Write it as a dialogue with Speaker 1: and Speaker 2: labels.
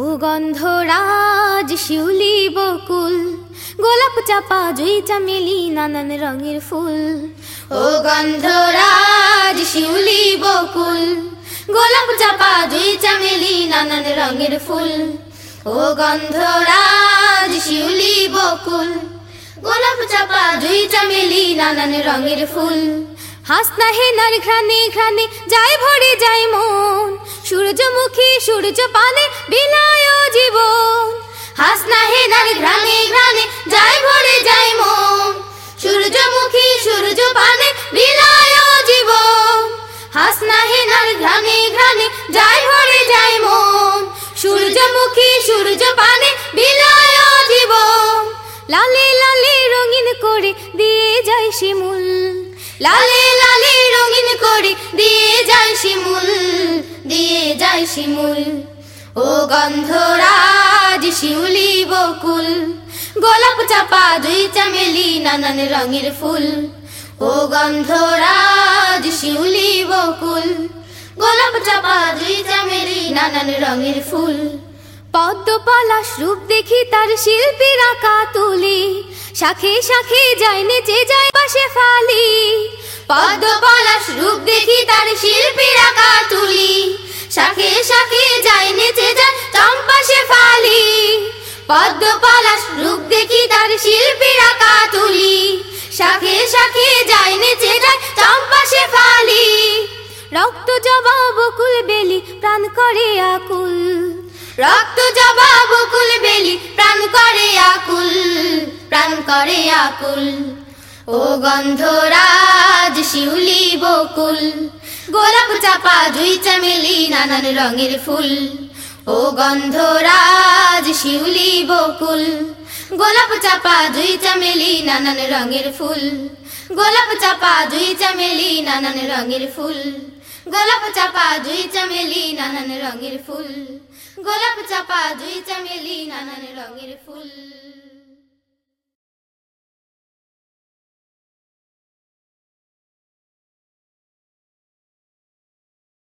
Speaker 1: ও গন্ধরাজ শিউলি বকুল গোলাপ চাপা জুই চামেলি নানান রঙের ফুল। ও গন্ধরাজ শিউলি বকুল গোলাপ চাপা জুই চামেলি নানান রঙের ফুল। ও গন্ধরাজ শিউলি বকুল গোলাপ চাপা জুই চামেলি নানান রঙের ফুল। হাসনা হেনার ঘ্রাণে ঘ্রাণে, যায় ভরে যায় মন। সূর্যমুখী সূর্য পানে বিলায় জীবন। হাসনা হেনার ঘ্রাণে ঘ্রাণে যায় ভরে যায় মন। সূর্যমুখী সূর্য পানে বিলায় জীবন। হাসনা হেনার ঘ্রাণে ঘ্রাণে যায় ভরে যায় মন। সূর্যমুখী সূর্য পানে বিলায় জীবন। লালে লালে রঙিন করে দিয়ে যায় শিমুল। লালে যায় শিমুল। ও গন্ধরাজ শিউলি বকুল। গোলাপ চাপা দুই চামেলি নানান রঙের ফুল। ও গন্ধরাজ শিউলি বকুল। গোলাপ চাপা দুই চামেলি নানান রঙের ফুল। পদ্ম পলাশ রূপ দেখি তার শিল্পীর আঁকা তুলি। শাখে শাখে যায় নেচে যায় পাশে ফালি। পদ্ম রূপ দেখি তার শিল্পীর আঁকা তুলি। পদ্ম পলাশ রূপ দেখি তার শিল্পীর আঁকা তুলি শাখে শাখে যায়, নেচে যায় চম্পা সে ফালি। রক্ত জবা বকুল বেলি, প্রাণ করে আকুল। রক্ত জবা বকুল বেলি, প্রাণ করে আকুল, প্রাণ করে আকুল। ও গন্ধরাজ শিউলি বকুল, গোলাপ চাপা জুই চামেলি, নানান রঙের ফুল। ও গন্ধরাজ শিউলি বকুল। গোলাপ চাপা দুই চামেলি নানান রঙের ফুল। গোলাপ চাপা দুই চামেলি নানান রঙের ফুল। গোলাপ চাপা দুই চামেলি নানান রঙের ফুল। গোলাপ চাপা দুই চামেলি নানান রঙের ফুল।